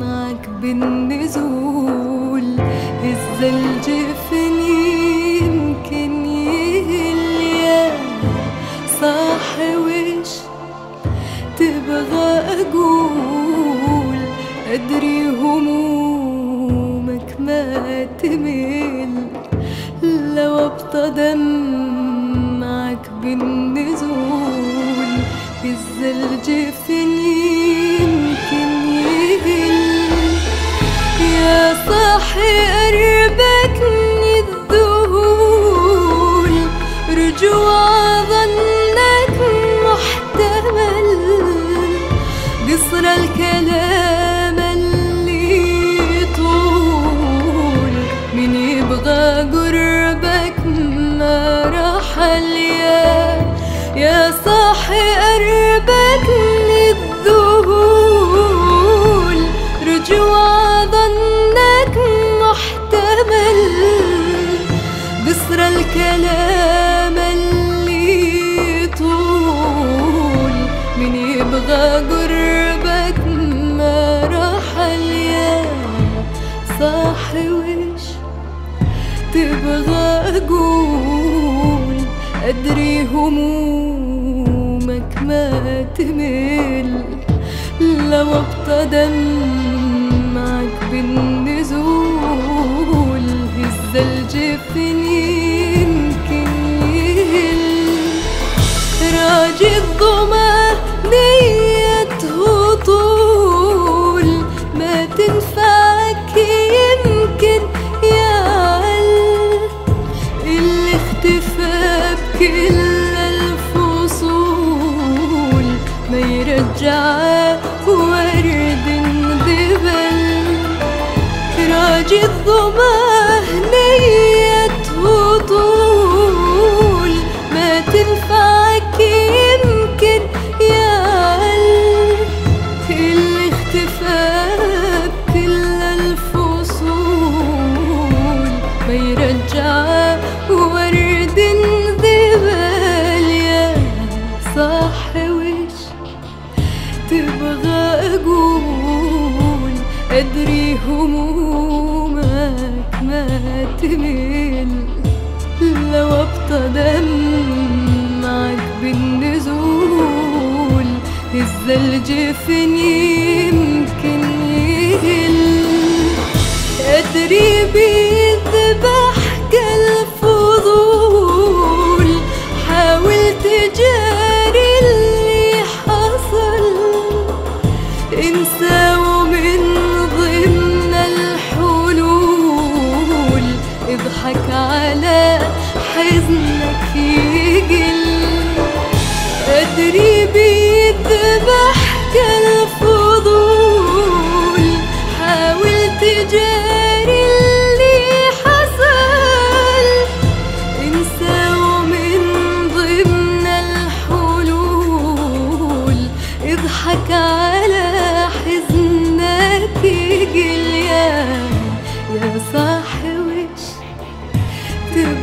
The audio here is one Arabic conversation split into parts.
معك بالنزول. هز الجفن يمكن يهل يا صاح وش تبغى أقول؟ أدري همومك ما تمل. لو ابتدى معك بالنزول هز الجفن الكلام اللي طول من يبغى قربك ما رحل يا صاحي وش تبغى أقول؟ أدري همومك ما تمل. لو ابتدى معك بالنزول هز الجفن راجي الظما نيته طول. ما تنفعك يمكن يعل اللي اختفى بكل الفصول. ما يرجع ورد دبل راجي الظمأ تبغى أقول أدري همومك ما تمل. لو ابتدى معك بالنزول هز الجفن يمكن يهل. أدري بيذبح انسى ومن ضمن الحلول اضحك على حزنك يقل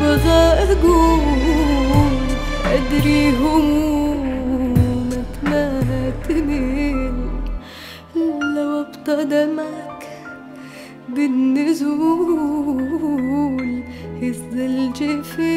تبغى أقول؟ أدري همومك ما تمل لو ابتدى معك بالنزول هز الجفن